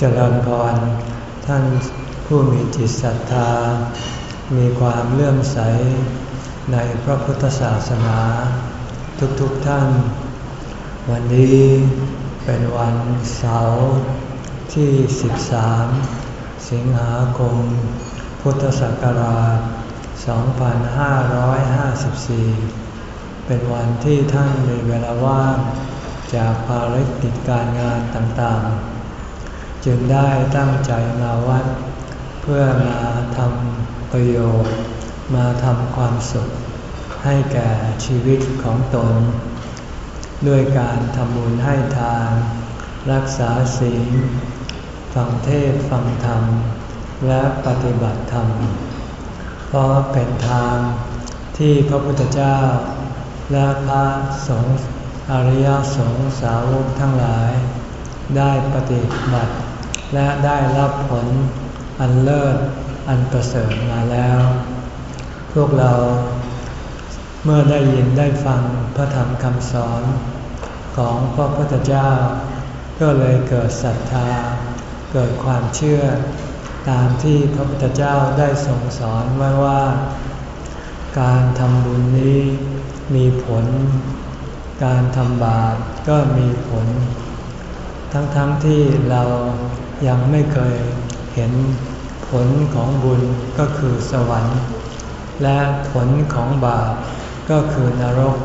เจริญพร ท่านผู้มีจิตศรัทธา มีความเลื่อมใสในพระพุทธศาสนา ทุกๆทท่าน วันนี้เป็นวันเสาร์ที่ 13 สิงหาคม พุทธศักราช 2554 เป็นวันที่ท่านมีเวลาว่างจากภารกิจการงานต่างๆ จึงได้ตั้งใจมาวัด เพื่อมาทำประโยชน์ มาทำความสุข ให้แก่ชีวิตของตน ด้วยการทำบุญให้ทาน รักษาศีลฟังเทศฟังธรรม และปฏิบัติธรรม เพราะเป็นทางที่พระพุทธเจ้า และพระสงฆ์อริยสงฆ์สาวกทั้งหลายได้ปฏิบัติ และได้รับผลอันเลิศอันประเสริฐมาแล้ว พวกเราเมื่อได้ยินได้ฟังพระธรรมคำสอนของพระพุทธเจ้า ก็เลยเกิดศรัทธา เกิดความเชื่อ ตามที่พระพุทธเจ้าได้ทรงสอนไว้ว่า การทำบุญนี้มีผล การทำบาปก็มีผล ทั้งๆทที่เรา ยังไม่เคยเห็นผลของบุญก็คือสวรรค์ และผลของบาปก็คือนรก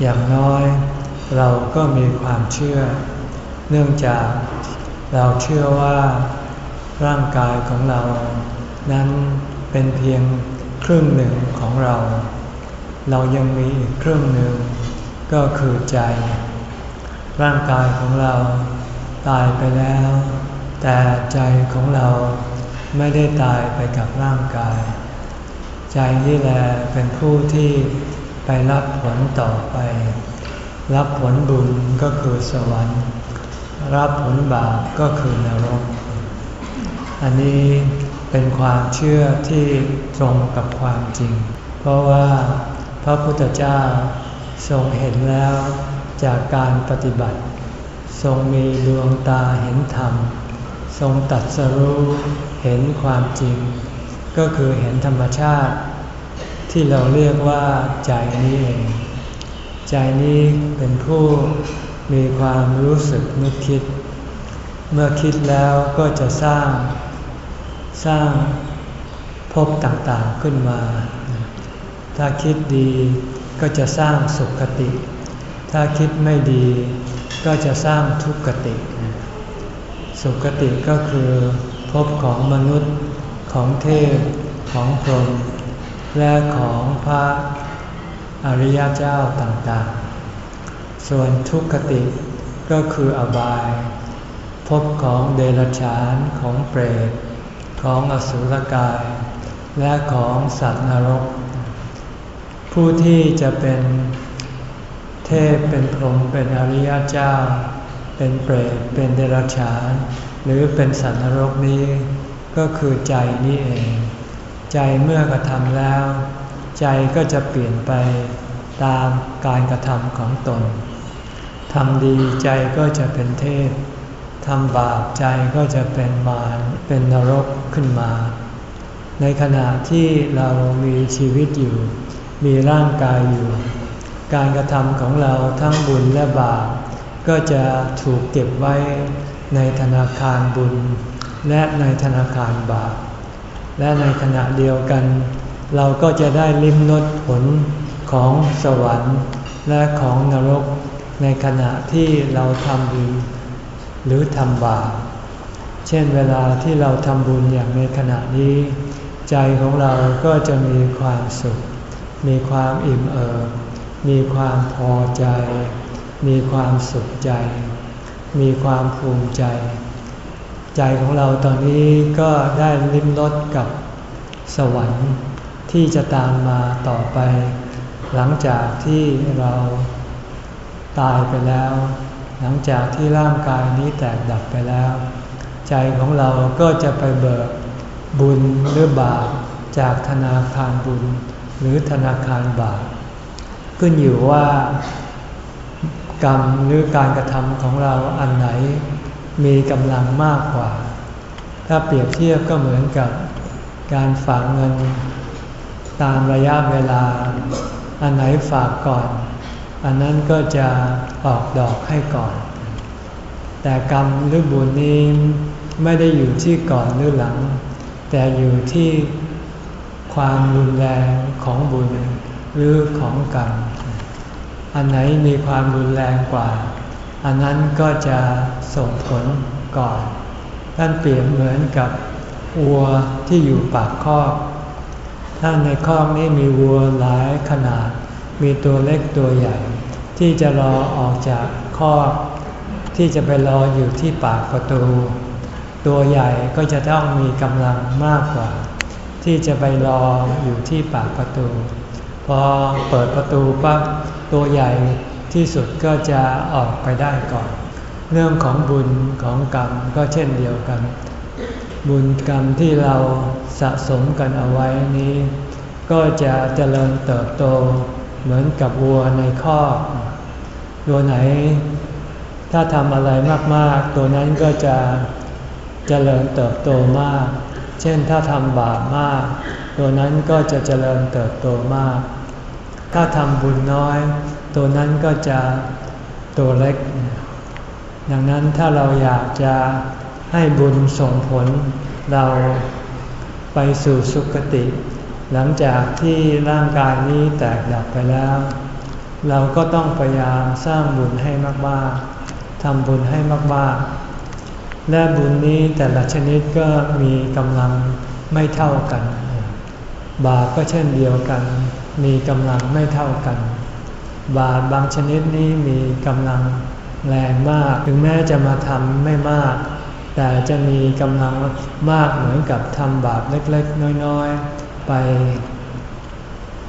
อย่างน้อยเราก็มีความเชื่อ เนื่องจากเราเชื่อว่าร่างกายของเรา นั้นเป็นเพียงครึ่งหนึ่งของเรา เรายังมีอีกครึ่งหนึ่ง ก็คือใจ ร่างกายของเรา ตายไปแล้ว แต่ใจของเราไม่ได้ตายไปกับร่างกาย ใจนี่แหละเป็นผู้ที่ไปรับผลต่อไป รับผลบุญก็คือสวรรค์ รับผลบาปก็คือนรก อันนี้เป็นความเชื่อที่ตรงกับความจริง เพราะว่าพระพุทธเจ้าทรงเห็นแล้วจากการปฏิบัติ ทรงมีดวงตาเห็นธรรม ทรงตัดสรู้เห็นความจริง ก็คือเห็นธรรมชาติ ที่เราเรียกว่าใจนี้เองใจนี้เป็นผู้มีความรู้สึกนึกคิด เมื่อคิดแล้วก็จะสร้าง สร้างพบต่างๆขึ้นมา ถ้าคิดดีก็จะสร้างสุขติ ถ้าคิดไม่ดี ก็จะสร้างทุกขติ สุขติก็คือพบของมนุษย์ของเทพของพรหมและของพระอริยเจ้าต่างๆ ส่วนทุกขติก็คืออบายพบของเดรัจฉานของเปรตของอสุรกาย และของสัตว์นรก ผู้ที่จะเป็น เทพเป็นพรหมเป็นอริยเจ้า เป็นเปรตเป็นเดรัจฉาน หรือเป็นสัตว์นรกนี้ ก็คือใจนี้เอง ใจเมื่อกระทำแล้ว ใจก็จะเปลี่ยนไปตามการกระทำของตนทำดีใจก็จะเป็นเทพทำบาปใจก็จะเป็นมารเป็นนรกขึ้นมา ในขณะที่เรามีชีวิตอยู่ มีร่างกายอยู่ การกระทำของเราทั้งบุญและบาปก็จะถูกเก็บไว้ในธนาคารบุญ และในธนาคารบาปและในขณะเดียวกัน เราก็จะได้ลิ้มรสผลของสวรรค์และของนรกในขณะที่เราทำบุญหรือทำบาป เช่นเวลาที่เราทำบุญอย่างในขณะนี้ ใจของเราก็จะมีความสุข มีความอิ่มเอิบ มีความพอใจ มีความสุขใจ มีความภูมิใจ ใจของเราตอนนี้ก็ได้ลิ้มรสกับสวรรค์ที่จะตามมาต่อไป หลังจากที่เราตายไปแล้ว หลังจากที่ร่างกายนี้แตกดับไปแล้ว ใจของเราก็จะไปเบิกบุญหรือบาปจากธนาคารบุญ หรือธนาคารบาป ขึ้นอยู่ว่ากรรมหรือการกระทำของเราอันไหนมีกำลังมากกว่า ถ้าเปรียบเทียบก็เหมือนกับการฝากเงินตามระยะเวลา อันไหนฝากก่อน อันนั้นก็จะออกดอกให้ก่อน แต่กรรมหรือบุญนี้ไม่ได้อยู่ที่ก่อนหรือหลัง แต่อยู่ที่ความรุนแรงของบุญ หรือของกรรมอันไหนมีความรุนแรงกว่า อันนั้นก็จะส่งผลก่อน ท่านเปรียบเหมือนกับวัวที่อยู่ปากคอกถ้าในคอกนี้มีวัวหลายขนาด มีตัวเล็กตัวใหญ่ ที่จะรอออกจากคอกที่จะไปรออยู่ที่ปากประตู ตัวใหญ่ก็จะต้องมีกำลังมากกว่า ที่จะไปรออยู่ที่ปากประตู พอเปิดประตูปั๊บตัวใหญ่ที่สุดก็จะออกไปได้ก่อน เรื่องของบุญของกรรมก็เช่นเดียวกัน บุญกรรมที่เราสะสมกันเอาไว้นี้ ก็จะเจริญเติบโตเหมือนกับวัวในคอกตัวไหน ถ้าทำอะไรมากๆ ตัวนั้นก็จะเจริญเติบโตมาก เช่นถ้าทำบาปมาก ตัวนั้นก็จะเจริญเติบโตมาก ถ้าทำบุญน้อย ตัวนั้นก็จะตัวเล็ก ดังนั้นถ้าเราอยากจะให้บุญส่งผลเราไปสู่สุคติ หลังจากที่ร่างกายนี้แตกดับไปแล้ว เราก็ต้องพยายามสร้างบุญให้มากๆทำบุญให้มากๆ และบุญนี้แต่ละชนิดก็มีกำลังไม่เท่ากัน บาปก็เช่นเดียวกัน มีกำลังไม่เท่ากัน บาปบางชนิดนี้มีกำลังแรงมาก ถึงแม้จะมาทำไม่มาก แต่จะมีกำลังมากเหมือนกับทำบาปเล็กๆ น้อยๆ ไป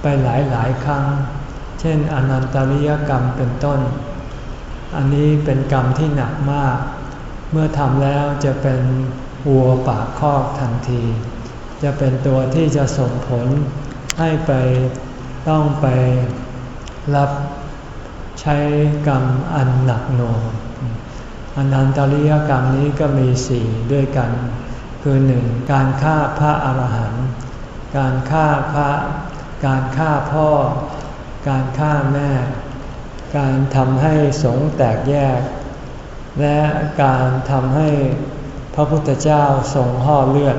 ไปหลายๆ ครั้ง เช่น อนันตริยกรรมเป็นต้น อันนี้เป็นกรรมที่หนักมาก เมื่อทำแล้วจะเป็นวัวปากคอกทันที จะเป็นตัวที่จะส่งผลให้ไปต้องไปรับใช้กรรมอันหนักหน่วงอนันตริยกรรมนี้ก็มีสี่ด้วยกัน คือหนึ่งการฆ่าพระอรหันต์การฆ่าพระการฆ่าพ่อ การฆ่าแม่ การทำให้สงแตกแยก และการทำให้พระพุทธเจ้าทรงห่อเลือด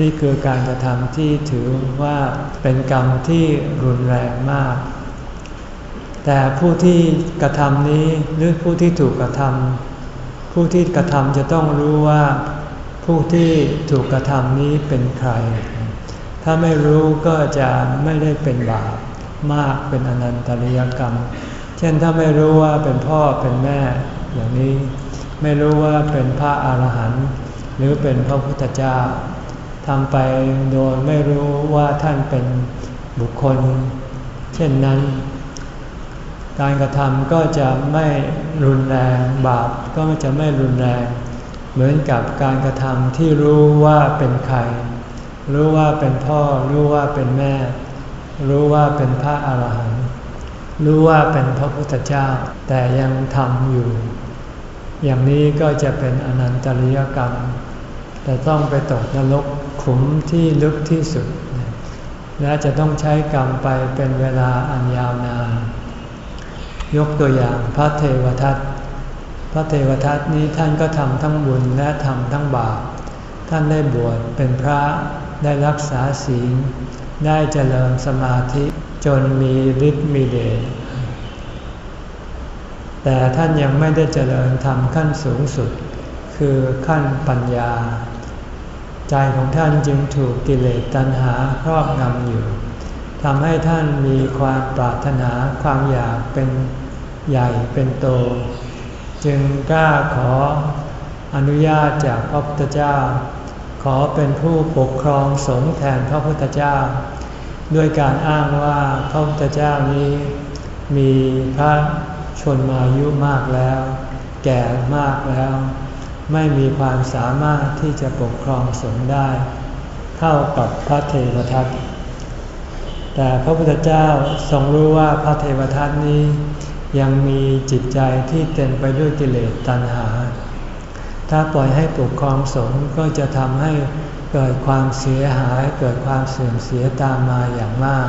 นี่คือการกระทำที่ถือว่าเป็นกรรมที่รุนแรงมาก แต่ผู้ที่กระทำนี้หรือผู้ที่ถูกกระทำผู้ที่กระทำจะต้องรู้ว่า ผู้ที่ถูกกระทำนี้เป็นใคร ถ้าไม่รู้ก็จะไม่ได้เป็นบาปมากเป็นอนันตริยกรรม เช่นถ้าไม่รู้ว่าเป็นพ่อเป็นแม่อย่างนี้ ไม่รู้ว่าเป็นพระอาหารหันต์หรือเป็นพระพุทธเจ้า ทำไปโดยไม่รู้ว่าท่านเป็นบุคคล เช่นนั้น การกระทำก็จะไม่รุนแรงบาปก็จะไม่รุนแรง เหมือนกับการกระทำที่รู้ว่าเป็นใคร รู้ว่าเป็นพ่อ รู้ว่าเป็นแม่ รู้ว่าเป็นพระอาหารหันต์รู้ว่าเป็นพระพุทธเจ้า แต่ยังทำอยู่ อย่างนี้ก็จะเป็นอนันตริยกรรมแต่ต้องไปตกนรก ขุมที่ลึกที่สุด และจะต้องใช้กรรมไปเป็นเวลาอันยาวนาน ยกตัวอย่างพระเทวทัตพระเทวทัตนี้ท่านก็ทำทั้งบุญและทำทั้งบาปท่านได้บวชเป็นพระได้รักษาศีล ได้เจริญสมาธิจนมีฤทธิ์มีเดชแต่ท่านยังไม่ได้เจริญทำขั้นสูงสุด คือขั้นปัญญา ใจของท่านจึงถูกกิเลสตัณหาครอบงำอยู่ทำให้ท่านมีความปรารถนาความอยากเป็นใหญ่เป็นโต จึงกล้าขออนุญาตจากพระพุทธเจ้า ขอเป็นผู้ปกครองสงฆ์แทนพระพุทธเจ้า ด้วยการอ้างว่าพระพุทธเจ้านี้ มีพระชนมายุมากแล้ว แก่มากแล้ว ไม่มีความสามารถที่จะปกครองสงฆ์ได้ เท่ากับพระเทวทัตแต่พระพุทธเจ้าทรงรู้ว่าพระเทวทัตนี้ ยังมีจิตใจที่เต็มไปด้วยกิเลสตัณหา ถ้าปล่อยให้ปกครองสงฆ์ก็จะทำให้เกิดความเสียหายเกิดความเสื่อมเสียตามมาอย่างมาก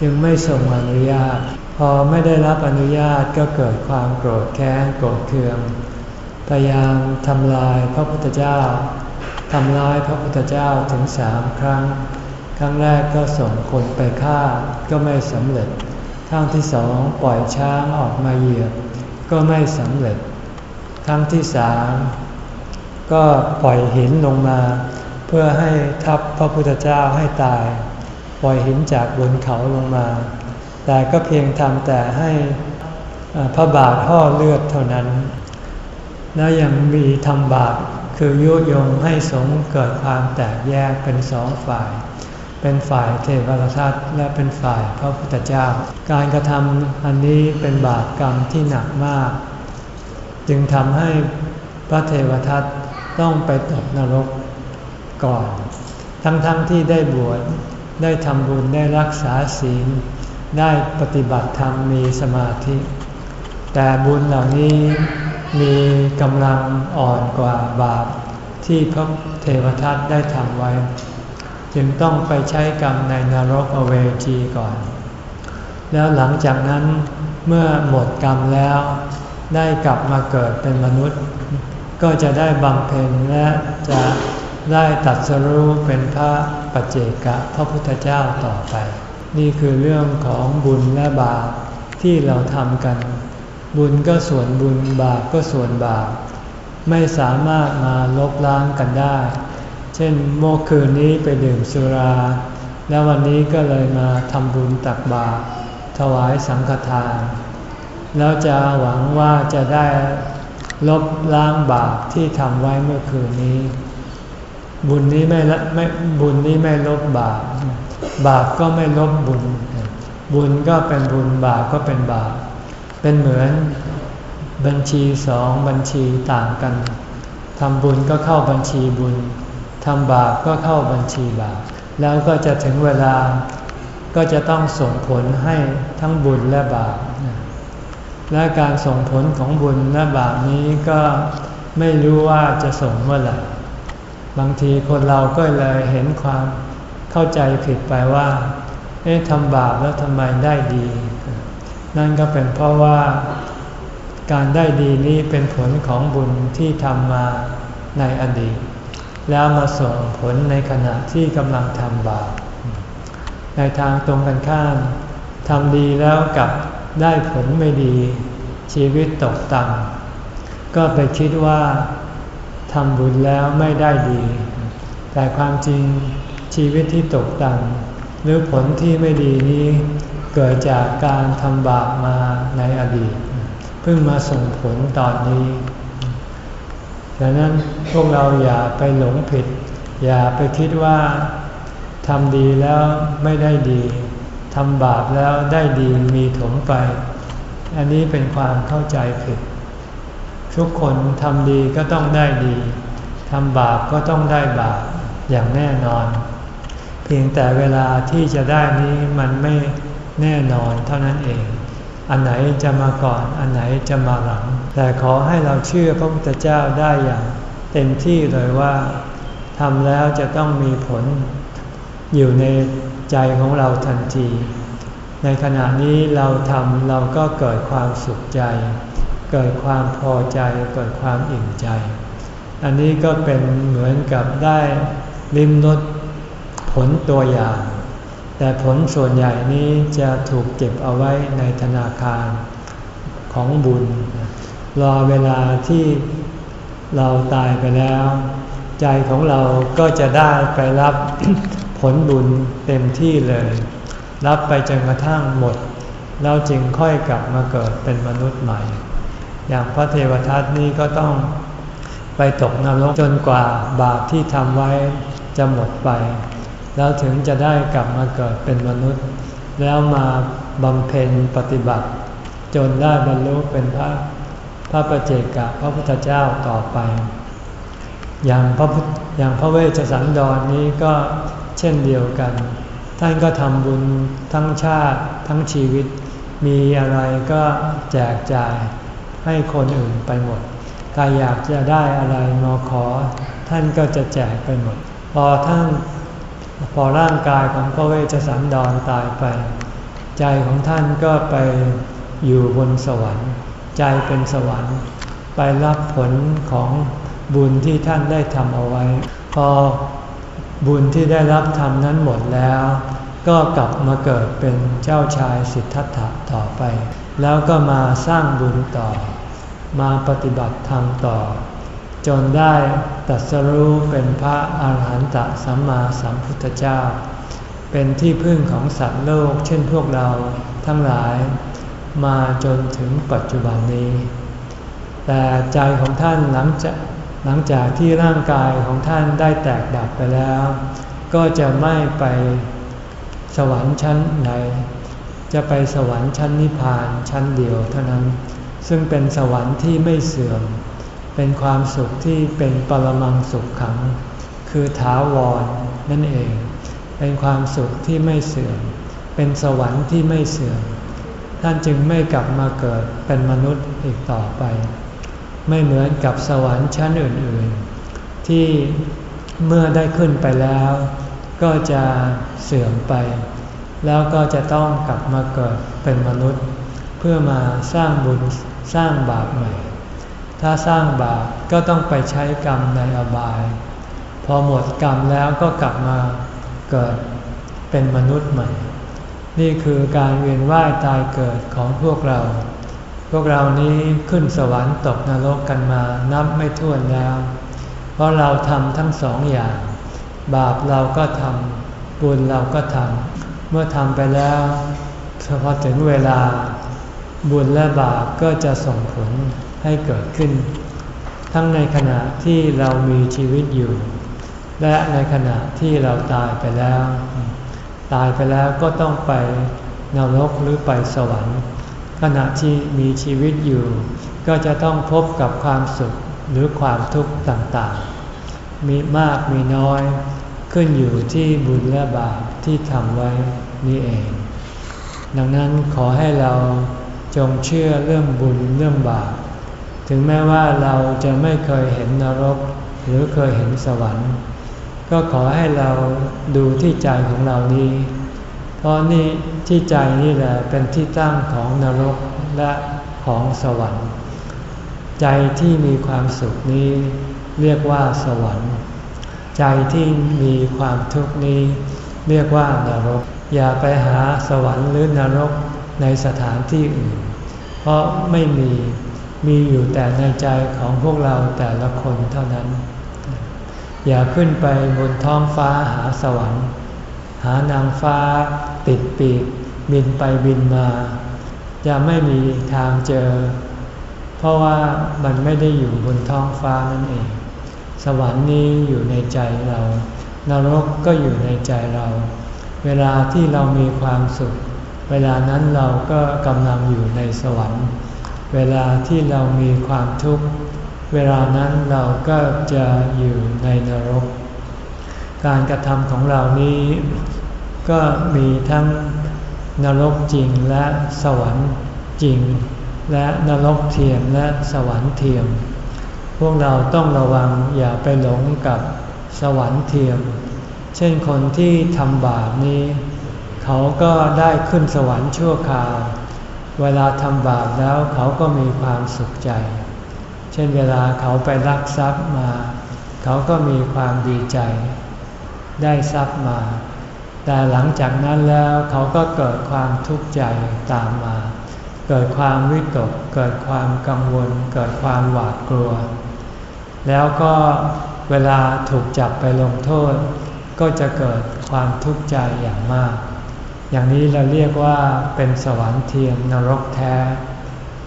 จึงไม่ส่งอนุญาต พอไม่ได้รับอนุญาตก็เกิดความโกรธแค้นโกรธเคือง พยายามทำลายพระพุทธเจ้าทำลายพระพุทธเจ้าถึงสามครั้ง ครั้งแรกก็ส่งคนไปฆ่าก็ไม่สำเร็จครั้งที่สองปล่อยช้างออกมาเหยียบก็ไม่สำเร็จ ครั้งที่สามก็ปล่อยหินลงมา เพื่อให้ทับพระพุทธเจ้าให้ตาย ปล่อยหินจากบนเขาลงมา แต่ก็เพียงทำแต่ให้พระบาทห่อเลือดเท่านั้น แล้วยังมีทำบาปคือยุยงให้สงเกิดความแตกแยกเป็นสองฝ่าย เป็นฝ่ายเทวทัตและเป็นฝ่ายพระพุทธเจ้า การกระทำอันนี้เป็นบาปกรรมที่หนักมาก จึงทำให้พระเทวทัตต้องไปตกนรกก่อน ทั้งๆทที่ได้บวชได้ทำบุญได้รักษาศีล ได้ปฏิบัติธรรมมีสมาธิ แต่บุญเหล่านี้ มีกำลังอ่อนกว่าบาปที่พระเทวทัตได้ทำไว้ จึงต้องไปใช้กรรมในนรกอเวจีก่อน แล้วหลังจากนั้นเมื่อหมดกรรมแล้ว ได้กลับมาเกิดเป็นมนุษย์ ก็จะได้บำเพ็ญและจะได้ตัดสรู้เป็นพระปัจเจกะพระพุทธเจ้าต่อไป นี่คือเรื่องของบุญและบาปที่เราทำกัน บุญก็ส่วนบุญบาปก็ส่วนบาป ไม่สามารถมาลบล้างกันได้ เช่นเมื่อคืนนี้ไปดื่มสุรา แล้ววันนี้ก็เลยมาทำบุญตักบาตรถวายสังฆทาน แล้วจะหวังว่าจะได้ลบล้างบาปที่ทำไว้เมื่อคืนนี้ บุญนี้ไม่ละไม่บุญนี้ไม่ลบบาป บาปก็ไม่ลบบุญ บุญก็เป็นบุญบาปก็เป็นบาป เป็นเหมือนบัญชีสองบัญชีต่างกันทำบุญก็เข้าบัญชีบุญทำบาปก็เข้าบัญชีบาปแล้วก็จะถึงเวลาก็จะต้องส่งผลให้ทั้งบุญและบาปและการส่งผลของบุญและบาปนี้ก็ไม่รู้ว่าจะส่งเมื่อไหร่บางทีคนเราก็เลยเห็นความเข้าใจผิดไปว่า เอ๊ะทำบาปแล้วทำไมได้ดี นั่นก็เป็นเพราะว่าการได้ดีนี้เป็นผลของบุญที่ทำมาในอดีต แล้วมาส่งผลในขณะที่กำลังทำบาปในทางตรงกันข้ามทำดีแล้วกับได้ผลไม่ดี ชีวิตตกต่ำก็ไปคิดว่าทำบุญแล้วไม่ได้ดี แต่ความจริงชีวิตที่ตกต่ำหรือผลที่ไม่ดีนี้ เกิดจากการทำบาปมาในอดีต เพิ่งมาส่งผลตอนนี้ดังนั้นพวกเราอย่าไปหลงผิด อย่าไปคิดว่าทำดีแล้วไม่ได้ดีทำบาปแล้วได้ดีมีถมไป อันนี้เป็นความเข้าใจผิด ทุกคนทำดีก็ต้องได้ดีทำบาปก็ต้องได้บาปอย่างแน่นอน เพียงแต่เวลาที่จะได้นี้มันไม่ แน่นอนเท่านั้นเอง อันไหนจะมาก่อน อันไหนจะมาหลัง แต่ขอให้เราเชื่อพระพุทธเจ้าได้อย่าง เต็มที่เลยว่าทำแล้วจะต้องมีผลอยู่ในใจของเราทันที ในขณะนี้เราทำเราก็เกิดความสุขใจ เกิดความพอใจ เกิดความอิ่มใจ อันนี้ก็เป็นเหมือนกับได้ลิมรสผลตัวอย่าง แต่ผลส่วนใหญ่นี้จะถูกเก็บเอาไว้ในธนาคารของบุญ รอเวลาที่เราตายไปแล้ว ใจของเราก็จะได้ไปรับผลบุญเต็มที่เลย รับไปจนกระทั่งหมดเราจึงค่อยกลับมาเกิดเป็นมนุษย์ใหม่ อย่างพระเทวทัตนี้ก็ต้องไปตกนรกจนกว่าบาปที่ทำไว้จะหมดไป แล้วถึงจะได้กลับมาเกิดเป็นมนุษย์ แล้วมาบำเพ็ญปฏิบัติ จนได้บรรลุเป็นพระพระประเจกะพระพุทธเจ้าต่อไป อย่างพระอย่างพระเวชสันดรนนี้ก็เช่นเดียวกัน ท่านก็ทำบุญทั้งชาติทั้งชีวิต มีอะไรก็แจกจ่ายให้คนอื่นไปหมดใครอยากจะได้อะไรมาขอ ท่านก็จะแจกไปหมด พอท่าน พอร่างกายของพระเวชสันดรตายไป ใจของท่านก็ไปอยู่บนสวรรค์ ใจเป็นสวรรค์ ไปรับผลของบุญที่ท่านได้ทำเอาไว้ พอบุญที่ได้รับทำนั้นหมดแล้ว ก็กลับมาเกิดเป็นเจ้าชายสิทธัตถะต่อไป แล้วก็มาสร้างบุญต่อ มาปฏิบัติธรรมต่อ จนได้ตัดสรู้เป็นพระอาหารหันตสัมมาสัมพุทธเจ้า เป็นที่พึ่งของสัตว์โลกเช่นพวกเราทั้งหลายมาจนถึงปัจจุบันนี้ แต่ใจของท่านหลังจากหลังจากที่ร่างกายของท่านได้แตกดับไปแล้ว ก็จะไม่ไปสวรรค์ชั้นไหน จะไปสวรรค์ชั้นนิพพานชั้นเดียวเท่านั้น ซึ่งเป็นสวรรค์ที่ไม่เสื่อม เป็นความสุขที่เป็นปรมังสุขขัง คือถาวรนั่นเอง เป็นความสุขที่ไม่เสื่อม เป็นสวรรค์ที่ไม่เสื่อม ท่านจึงไม่กลับมาเกิดเป็นมนุษย์อีกต่อไป ไม่เหมือนกับสวรรค์ชั้นอื่นๆ ที่เมื่อได้ขึ้นไปแล้ว ก็จะเสื่อมไป แล้วก็จะต้องกลับมาเกิดเป็นมนุษย์ เพื่อมาสร้างบุญสร้างบาปใหม่ ถ้าสร้างบาปก็ต้องไปใช้กรรมในอบาย พอหมดกรรมแล้วก็กลับมาเกิดเป็นมนุษย์ใหม่ นี่คือการเวียนว่ายตายเกิดของพวกเรา พวกเรานี้ขึ้นสวรรค์ตกนรกกันมานับไม่ถ้วนแล้ว เพราะเราทำทั้งสองอย่าง บาปเราก็ทำบุญเราก็ทำเมื่อทำไปแล้วพอถึงเวลาบุญและบาปก็จะส่งผล ให้เกิดขึ้น ทั้งในขณะที่เรามีชีวิตอยู่ และในขณะที่เราตายไปแล้ว ตายไปแล้วก็ต้องไปนรกหรือไปสวรรค์ ขณะที่มีชีวิตอยู่ ก็จะต้องพบกับความสุขหรือความทุกข์ต่างๆ มีมากมีน้อยขึ้นอยู่ที่บุญและบาปที่ทำไว้นี่เอง ดังนั้นขอให้เราจงเชื่อเรื่องบุญเรื่องบาป ถึงแม้ว่าเราจะไม่เคยเห็นนรก หรือเคยเห็นสวรรค์ ก็ขอให้เราดูที่ใจของเรานี้ เพราะนี่ที่ใจนี่แหละเป็นที่ตั้งของนรกและของสวรรค์ ใจที่มีความสุขนี้เรียกว่าสวรรค์ ใจที่มีความทุกข์นี้ เรียกว่านรก อย่าไปหาสวรรค์หรือนรกในสถานที่อื่น เพราะไม่มี มีอยู่แต่ในใจของพวกเราแต่ละคนเท่านั้น อย่าขึ้นไปบนท้องฟ้าหาสวรรค์ หานางฟ้าติดปีก บินไปบินมา จะไม่มีทางเจอ เพราะว่ามันไม่ได้อยู่บนท้องฟ้านั่นเอง สวรรค์นี้อยู่ในใจเรา นรกก็อยู่ในใจเรา เวลาที่เรามีความสุข เวลานั้นเราก็กำลังอยู่ในสวรรค์ เวลาที่เรามีความทุกข์ เวลานั้นเราก็จะอยู่ในนรก การกระทำของเรานี้ก็มีทั้งนรกจริงและสวรรค์จริง และนรกเทียมและสวรรค์เทียม พวกเราต้องระวังอย่าไปหลงกับสวรรค์เทียม เช่นคนที่ทำบาปนี้ เขาก็ได้ขึ้นสวรรค์ชั่วคราว เวลาทำบาปแล้วเขาก็มีความสุขใจ เช่นเวลาเขาไปรักทรัพย์มา เขาก็มีความดีใจ ได้ทรัพย์มา แต่หลังจากนั้นแล้วเขาก็เกิดความทุกข์ใจตามมา เกิดความวิตก เกิดความกังวล เกิดความหวาดกลัว แล้วก็เวลาถูกจับไปลงโทษ ก็จะเกิดความทุกข์ใจอย่างมาก อย่างนี้เราเรียกว่าเป็นสวรรค์เทียมนรกแท้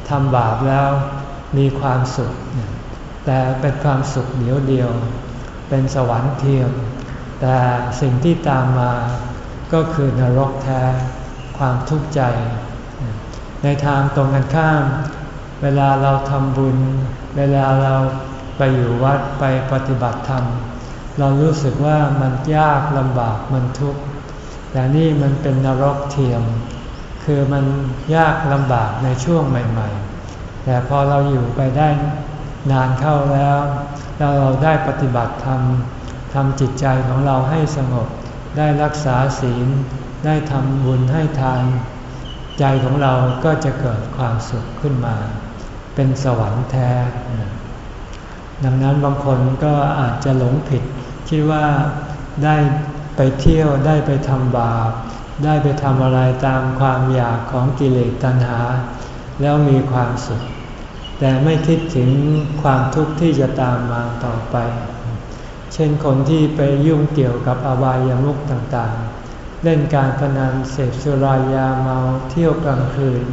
ทำบาปแล้วมีความสุข แต่เป็นความสุขเดียวเดียว เป็นสวรรค์เทียม แต่สิ่งที่ตามมาก็คือนรกแท้ความทุกข์ใจ ในทางตรงกันข้าม เวลาเราทำบุญ เวลาเราไปอยู่วัดไปปฏิบัติธรรม เรารู้สึกว่ามันยากลำบากมันทุกข์ แต่นี่มันเป็นนรกเทียม คือมันยากลำบากในช่วงใหม่ๆ แต่พอเราอยู่ไปได้นานเข้าแล้วแล้วเราได้ปฏิบัติธรรมทำจิตใจของเราให้สงบ ได้รักษาศีล ได้ทำบุญให้ทาน ใจของเราก็จะเกิดความสุขขึ้นมา เป็นสวรรค์แท้ ดังนั้นบางคนก็อาจจะหลงผิด คิดว่าได้ ไปเที่ยวได้ไปทำบาป ได้ไปทำอะไรตามความอยากของกิเลสตัณหา แล้วมีความสุข แต่ไม่คิดถึงความทุกข์ที่จะตามมาต่อไป เช่นคนที่ไปยุ่งเกี่ยวกับอบายามุขต่างๆ เล่นการพนันเสพสุรายาเมาเที่ยวกลางคืน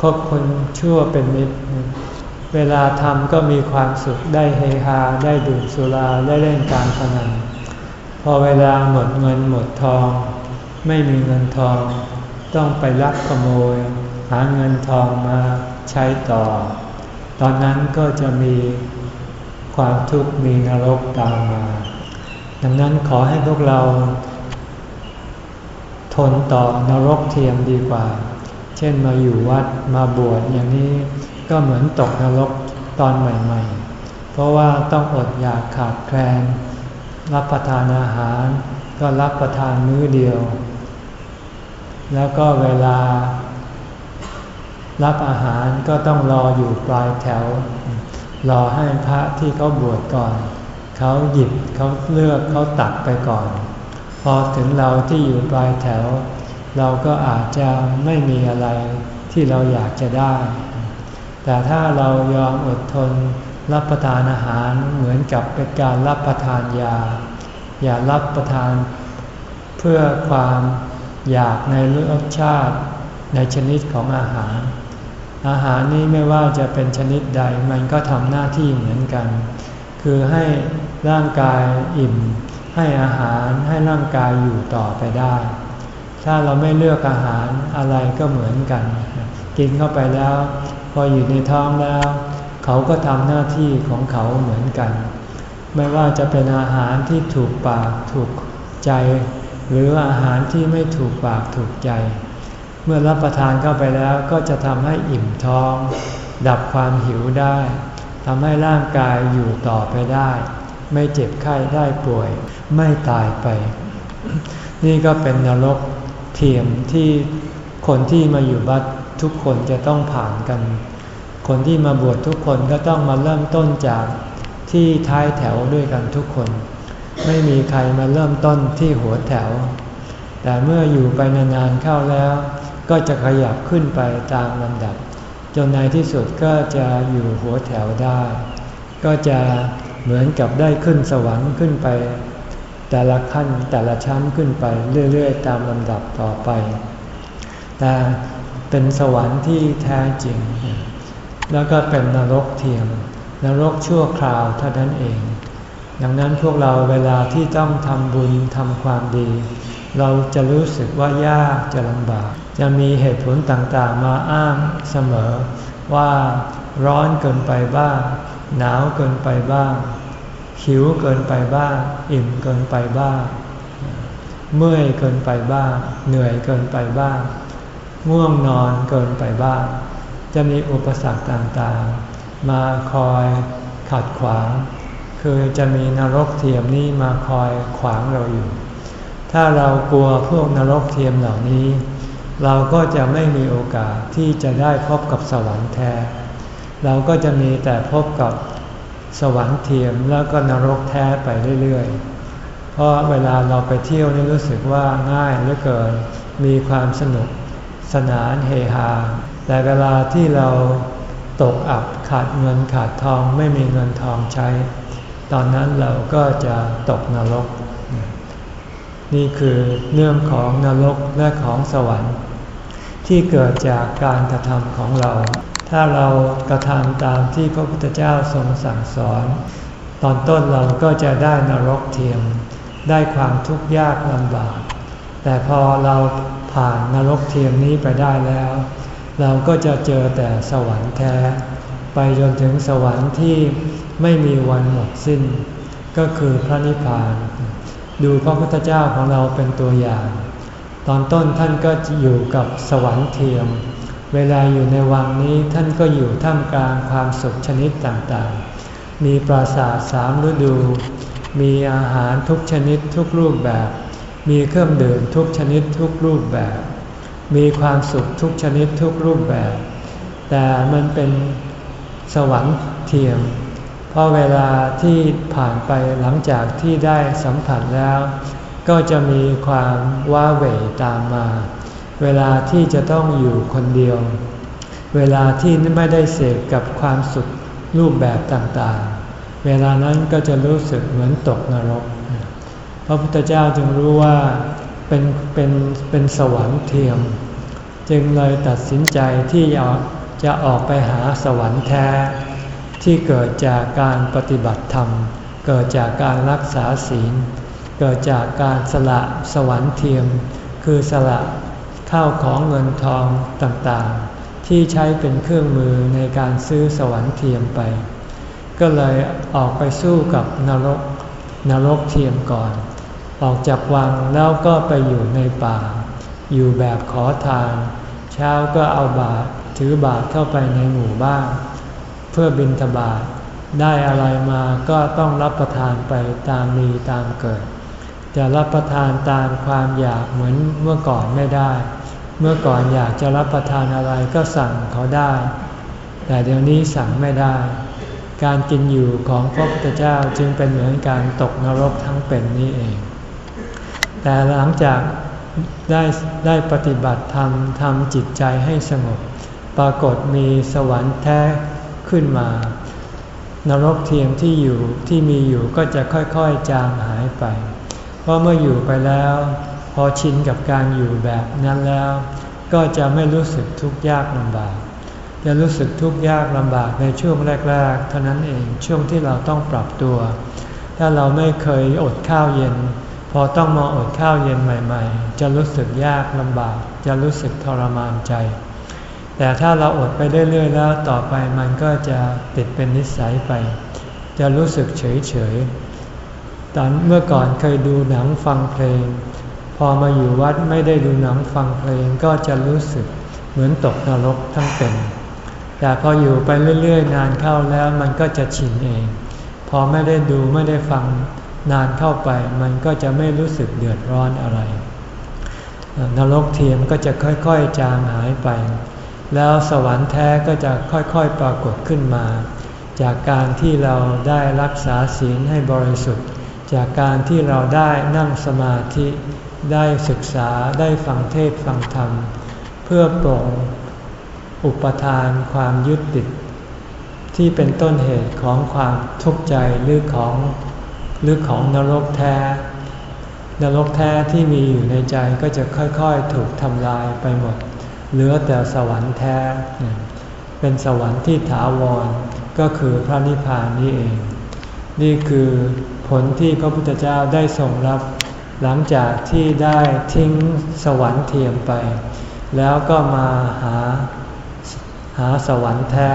คบคนชั่วเป็นมิตร เวลาทำก็มีความสุขได้เฮฮาได้ดื่มสุราได้เล่นการพนัน อเวลาหมดเงินหมดทอง ไม่มีเงินทอง ต้องไปลักขโมย หาเงินทองมาใช้ต่อ ตอนนั้นก็จะมีความทุกข์มีนรกตามมา ดังนั้นขอให้พวกเรา ทนต่อนรกเทียมดีกว่า เช่นมาอยู่วัดมาบวชอย่างนี้ก็เหมือนตกนรกตอนใหม่ ๆ เพราะว่าต้องอดอยากขาดแคลน รับประทานอาหาร ก็รับประทานมื้อเดียว แล้วก็เวลา รับอาหารก็ต้องรออยู่ปลายแถว รอให้พระที่เขาบวชก่อน เขาหยิบเขาเลือกเขาตักไปก่อน พอถึงเราที่อยู่ปลายแถว เราก็อาจจะไม่มีอะไรที่เราอยากจะได้ แต่ถ้าเรายอมอดทน รับประทานอาหารเหมือนกับเป็นการรับประทานยา อย่ารับประทาน เพื่อความอยากในรสชาติในชนิดของอาหาร อาหารนี้ไม่ว่าจะเป็นชนิดใดมันก็ทำหน้าที่เหมือนกัน คือให้ร่างกายอิ่ม ให้อาหารให้ร่างกายอยู่ต่อไปได้ ถ้าเราไม่เลือกอาหารอะไรก็เหมือนกัน กินเข้าไปแล้ว พออยู่ในท้องแล้ว เขาก็ทำหน้าที่ของเขาเหมือนกัน ไม่ว่าจะเป็นอาหารที่ถูกปากถูกใจ หรืออาหารที่ไม่ถูกปากถูกใจ เมื่อรับประทานเข้าไปแล้วก็จะทำให้อิ่มท้อง ดับความหิวได้ทำให้ร่างกายอยู่ต่อไปได้ ไม่เจ็บไข้ได้ป่วย ไม่ตายไป นี่ก็เป็นนรกเทียมที่คนที่มาอยู่บัดทุกคนจะต้องผ่านกัน คนที่มาบวชทุกคนก็ต้องมาเริ่มต้นจากที่ท้ายแถวด้วยกันทุกคน ไม่มีใครมาเริ่มต้นที่หัวแถว แต่เมื่ออยู่ไปนานๆเข้าแล้ว ก็จะขยับขึ้นไปตามลำดับ จนในที่สุดก็จะอยู่หัวแถวได้ ก็จะเหมือนกับได้ขึ้นสวรรค์ขึ้นไป แต่ละขั้นแต่ละชั้นขึ้นไปเรื่อยๆ ตามลำดับต่อไป แต่เป็นสวรรค์ที่แท้จริง แล้วก็เป็นนรกเทียม นรกชั่วคราวเท่านั้นเอง ดังนั้นพวกเราเวลาที่ต้องทำบุญทำความดี เราจะรู้สึกว่ายากจะลำบาก จะมีเหตุผลต่างๆมาอ้างเสมอ ว่าร้อนเกินไปบ้าง หนาวเกินไปบ้าง หิวเกินไปบ้าง อิ่มเกินไปบ้าง เมื่อยเกินไปบ้าง เหนื่อยเกินไปบ้าง ง่วงนอนเกินไปบ้าง จะมีอุปสรรคต่างๆ มาคอยขัดขวาง คือจะมีนรกเทียมนี้มาคอยขวางเราอยู่ ถ้าเรากลัวพวกนรกเทียมเหล่านี้ เราก็จะไม่มีโอกาสที่จะได้พบกับสวรรค์แท้ เราก็จะมีแต่พบกับสวรรค์เทียมแล้วก็นรกแท้ไปเรื่อยๆ เพราะเวลาเราไปเที่ยวนี่รู้สึกว่าง่ายเหลือเกิน มีความสนุกสนานเฮฮา แต่เวลาที่เราตกอับขาดเงินขาดทองไม่มีเงินทองใช้ ตอนนั้นเราก็จะตกนรก นี่คือเรื่องของนรกและของสวรรค์ ที่เกิดจากการกระทำของเรา ถ้าเรากระทำตามที่พระพุทธเจ้าทรงสั่งสอน ตอนต้นเราก็จะได้นรกเทียม ได้ความทุกข์ยากลำบาก แต่พอเราผ่านนรกเทียมนี้ไปได้แล้ว เราก็จะเจอแต่สวรรค์แท้ ไปจนถึงสวรรค์ที่ไม่มีวันหมดสิ้น ก็คือพระนิพพาน ดูพระพุทธเจ้าของเราเป็นตัวอย่าง ตอนต้นท่านก็อยู่กับสวรรค์เทียม เวลาอยู่ในวังนี้ท่านก็อยู่ท่ามกลางความสุขชนิดต่างๆ มีปราสาทสามฤดู มีอาหารทุกชนิดทุกรูปแบบ มีเครื่องดื่มทุกชนิดทุกรูปแบบ มีความสุขทุกชนิดทุกรูปแบบ แต่มันเป็นสวรรค์เทียม เพราะเวลาที่ผ่านไปหลังจากที่ได้สัมผัสแล้ว ก็จะมีความว้าเหวตามมา เวลาที่จะต้องอยู่คนเดียว เวลาที่ไม่ได้เสกกับความสุขรูปแบบต่างๆ เวลานั้นก็จะรู้สึกเหมือนตกนรก พระพุทธเจ้าจึงรู้ว่า เป็นเป็นเป็นสวรรค์เทียม จึงเลยตัดสินใจที่จะออกไปหาสวรรค์แท้ ที่เกิดจากการปฏิบัติธรรม เกิดจากการรักษาศีล เกิดจากการสละสวรรค์เทียม คือสละข้าวของเงินทองต่างๆ ที่ใช้เป็นเครื่องมือในการซื้อสวรรค์เทียมไป ก็เลยออกไปสู้กับนรกนรกเทียมก่อน ออกจากวังแล้วก็ไปอยู่ในป่า อยู่แบบขอทาน เช้าก็เอาบาตรถือบาตรเข้าไปในหมู่บ้านเพื่อบิณฑบาตได้อะไรมาก็ต้องรับประทานไปตามมีตามเกิด จะรับประทานตามความอยากเหมือนเมื่อก่อนไม่ได้ เมื่อก่อนอยากจะรับประทานอะไรก็สั่งเขาได้ แต่เดี๋ยวนี้สั่งไม่ได้ การกินอยู่ของพระพุทธเจ้าจึงเป็นเหมือนการตกนรกทั้งเป็นนี้เอง แต่หลังจากได้ได้ปฏิบัติธรรมทำจิตใจให้สงบ ปรากฏมีสวรรค์แท้ขึ้นมา นรกเทียมที่อยู่ที่มีอยู่ก็จะค่อยๆจางหายไป เพราะเมื่ออยู่ไปแล้ว พอชินกับการอยู่แบบนั้นแล้ว ก็จะไม่รู้สึกทุกข์ยากลำบาก จะรู้สึกทุกข์ยากลำบากในช่วงแรก ๆ เท่านั้นเองช่วงที่เราต้องปรับตัว ถ้าเราไม่เคยอดข้าวเย็น พอต้องมาอดข้าวเย็นใหม่ ๆ จะรู้สึกยากลำบาก จะรู้สึกทรมานใจ แต่ถ้าเราอดไปเรื่อยๆแล้วต่อไปมันก็จะติดเป็นนิสัยไป จะรู้สึกเฉยๆตอนเมื่อก่อนเคยดูหนังฟังเพลง พอมาอยู่วัดไม่ได้ดูหนังฟังเพลงก็จะรู้สึกเหมือนตกนรกทั้งเป็น แต่พออยู่ไปเรื่อยๆ นานเข้าแล้วมันก็จะชินเอง พอไม่ได้ดูไม่ได้ฟัง นานเข้าไปมันก็จะไม่รู้สึกเดือดร้อนอะไร นรกเทียมก็จะค่อยๆจางหายไป แล้วสวรรค์แท้ก็จะค่อยๆปรากฏขึ้นมา จากการที่เราได้รักษาศีลให้บริสุทธิ์ จากการที่เราได้นั่งสมาธิได้ศึกษาได้ฟังเทศฟังธรรม เพื่อปลงอุปทานความยึดติด ที่เป็นต้นเหตุของความทุกข์ใจหรือของ หรือของนรกแท้ นรกแท้ที่มีอยู่ในใจก็จะค่อยๆถูกทำลายไปหมด เหลือแต่สวรรค์แท้ เป็นสวรรค์ที่ถาวรก็คือพระนิพพานนี้เอง นี่คือผลที่พระพุทธเจ้าได้ทรงรับ หลังจากที่ได้ทิ้งสวรรค์เทียมไป แล้วก็มาหาหาสวรรค์แท้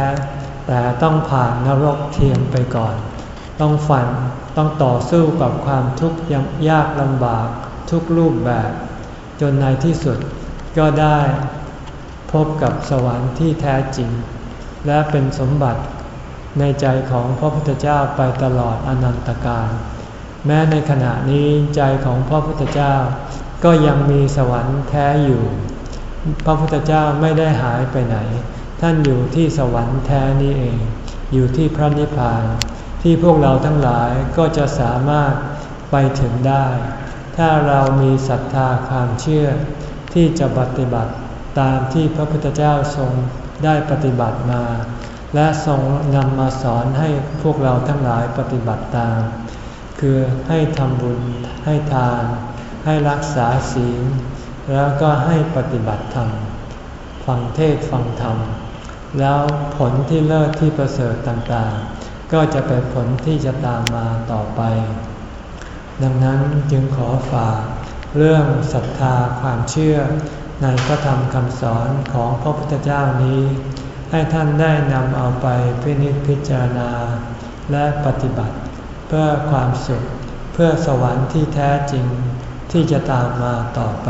แต่ต้องผ่านนรกเทียมไปก่อน ต้องฝันต้องต่อสู้กับความทุกข์ยากลำบากทุกรูปแบบ จนในที่สุดก็ได้พบกับสวรรค์ที่แท้จริง และเป็นสมบัติในใจของพระพุทธเจ้าไปตลอดอนันตกาลแม้ในขณะนี้ใจของพระพุทธเจ้า ก็ยังมีสวรรค์แท้อยู่ พระพุทธเจ้าไม่ได้หายไปไหน ท่านอยู่ที่สวรรค์แท้นี้เอง อยู่ที่พระนิพพาน ที่พวกเราทั้งหลายก็จะสามารถไปถึงได้ ถ้าเรามีศรัทธาความเชื่อ ที่จะปฏิบัติตามที่พระพุทธเจ้าทรงได้ปฏิบัติมา และทรงนำมาสอนให้พวกเราทั้งหลายปฏิบัติตาม คือให้ทำบุญให้ทาน ให้รักษาศีล แล้วก็ให้ปฏิบัติธรรม ฟังเทศฟังธรรม แล้วผลที่เลิศที่ประเสริฐต่างๆ ก็จะเป็นผลที่จะตามมาต่อไป ดังนั้นจึงขอฝากเรื่องศรัทธาความเชื่อในพระธรรมคำสอนของพระพุทธเจ้านี้ ให้ท่านได้นำเอาไปพินิจพิจารณา และปฏิบัติ เพื่อความสุขเพื่อสวรรค์ที่แท้จริงที่จะตามมาต่อไป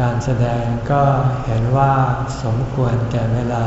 การแสดงก็เห็นว่าสมควรแก่เวลา